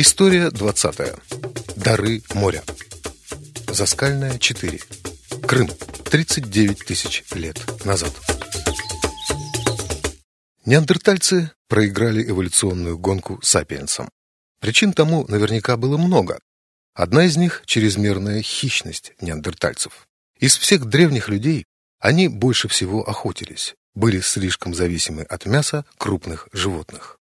История 20. Дары моря. Заскальная 4. Крым. 39 тысяч лет назад. Неандертальцы проиграли эволюционную гонку сапиенсам. Причин тому наверняка было много. Одна из них – чрезмерная хищность неандертальцев. Из всех древних людей они больше всего охотились, были слишком зависимы от мяса крупных животных.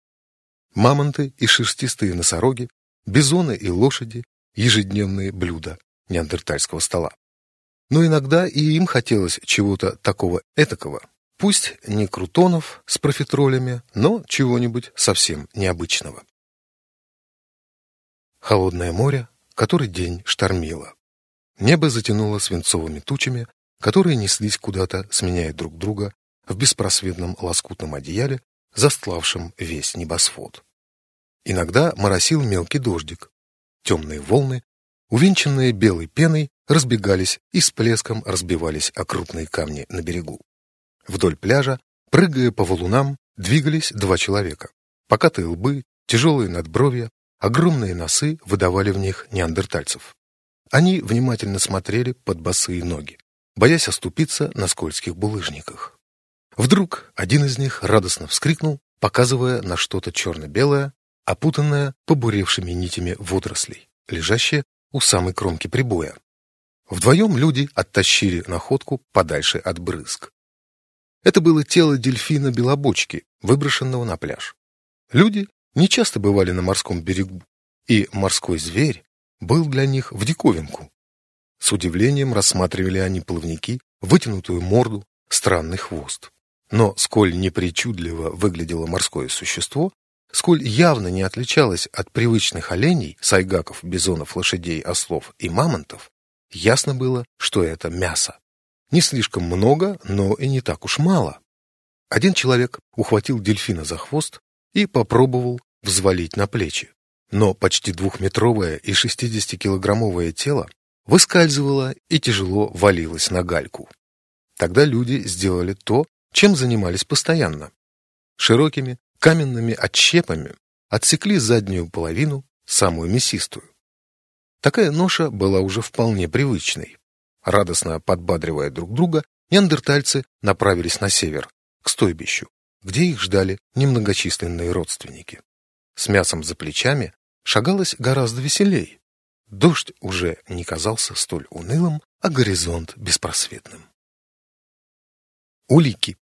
Мамонты и шерстистые носороги, бизоны и лошади – ежедневные блюда неандертальского стола. Но иногда и им хотелось чего-то такого этакого, пусть не крутонов с профитролями, но чего-нибудь совсем необычного. Холодное море, который день штормило. Небо затянуло свинцовыми тучами, которые неслись куда-то, сменяя друг друга в беспросветном лоскутном одеяле, застлавшем весь небосвод. Иногда моросил мелкий дождик. Темные волны, увенчанные белой пеной, разбегались и с плеском разбивались о крупные камни на берегу. Вдоль пляжа, прыгая по валунам, двигались два человека. Покатые лбы, тяжелые надбровья, огромные носы выдавали в них неандертальцев. Они внимательно смотрели под босые ноги, боясь оступиться на скользких булыжниках. Вдруг один из них радостно вскрикнул, показывая на что-то черно-белое, опутанное побуревшими нитями водорослей, лежащее у самой кромки прибоя. Вдвоем люди оттащили находку подальше от брызг. Это было тело дельфина-белобочки, выброшенного на пляж. Люди не часто бывали на морском берегу, и морской зверь был для них в диковинку. С удивлением рассматривали они плавники, вытянутую морду, странный хвост. Но сколь непричудливо выглядело морское существо, сколь явно не отличалось от привычных оленей, сайгаков, бизонов, лошадей, ослов и мамонтов, ясно было, что это мясо. Не слишком много, но и не так уж мало. Один человек ухватил дельфина за хвост и попробовал взвалить на плечи. Но почти двухметровое и 60-килограммовое тело выскальзывало и тяжело валилось на гальку. Тогда люди сделали то, чем занимались постоянно. Широкими каменными отщепами отсекли заднюю половину, самую мясистую. Такая ноша была уже вполне привычной. Радостно подбадривая друг друга, неандертальцы направились на север, к стойбищу, где их ждали немногочисленные родственники. С мясом за плечами шагалось гораздо веселей. Дождь уже не казался столь унылым, а горизонт беспросветным. Улики.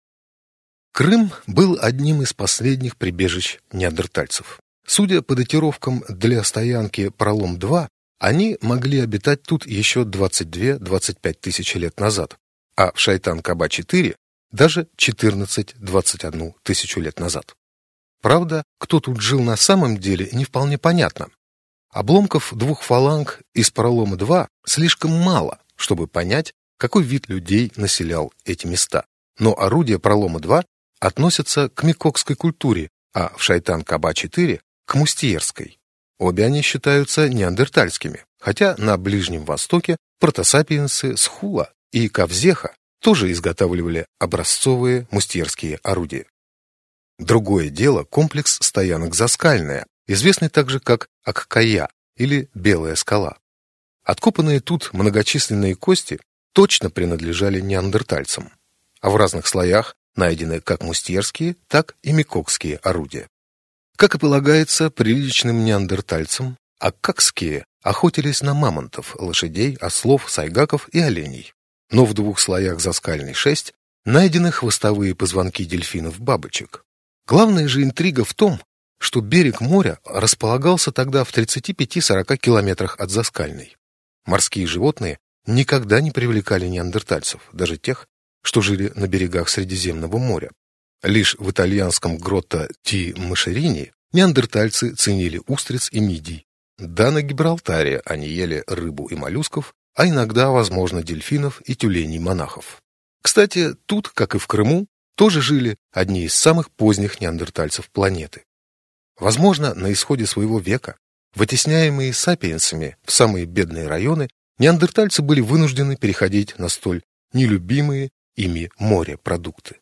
Крым был одним из последних прибежищ неандертальцев. Судя по датировкам для стоянки «Пролом-2», они могли обитать тут еще 22-25 тысяч лет назад, а в Шайтан-Каба-4 даже 14-21 тысячу лет назад. Правда, кто тут жил на самом деле, не вполне понятно. Обломков двух фаланг из пролома-2 слишком мало, чтобы понять, какой вид людей населял эти места. Но орудия пролома-2 относятся к микокской культуре, а в Шайтан-Каба-4 – к мустьерской. Обе они считаются неандертальскими, хотя на Ближнем Востоке протосапиенсы с Хула и Кавзеха тоже изготавливали образцовые мустьерские орудия. Другое дело комплекс стоянок Заскальная, известный также как Аккая или Белая скала. Откопанные тут многочисленные кости точно принадлежали неандертальцам, а в разных слоях найдены как мустьерские, так и микокские орудия. Как и полагается приличным неандертальцам, аккакские охотились на мамонтов, лошадей, ослов, сайгаков и оленей. Но в двух слоях заскальной шесть найдены хвостовые позвонки дельфинов-бабочек. Главная же интрига в том, что берег моря располагался тогда в 35-40 километрах от заскальной. Морские животные никогда не привлекали неандертальцев, даже тех, что жили на берегах Средиземного моря. Лишь в итальянском гротто Ти Машерини неандертальцы ценили устриц и мидий. Да, на Гибралтаре они ели рыбу и моллюсков, а иногда, возможно, дельфинов и тюленей-монахов. Кстати, тут, как и в Крыму, тоже жили одни из самых поздних неандертальцев планеты. Возможно, на исходе своего века, вытесняемые сапиенсами в самые бедные районы, неандертальцы были вынуждены переходить на столь нелюбимые ими морепродукты.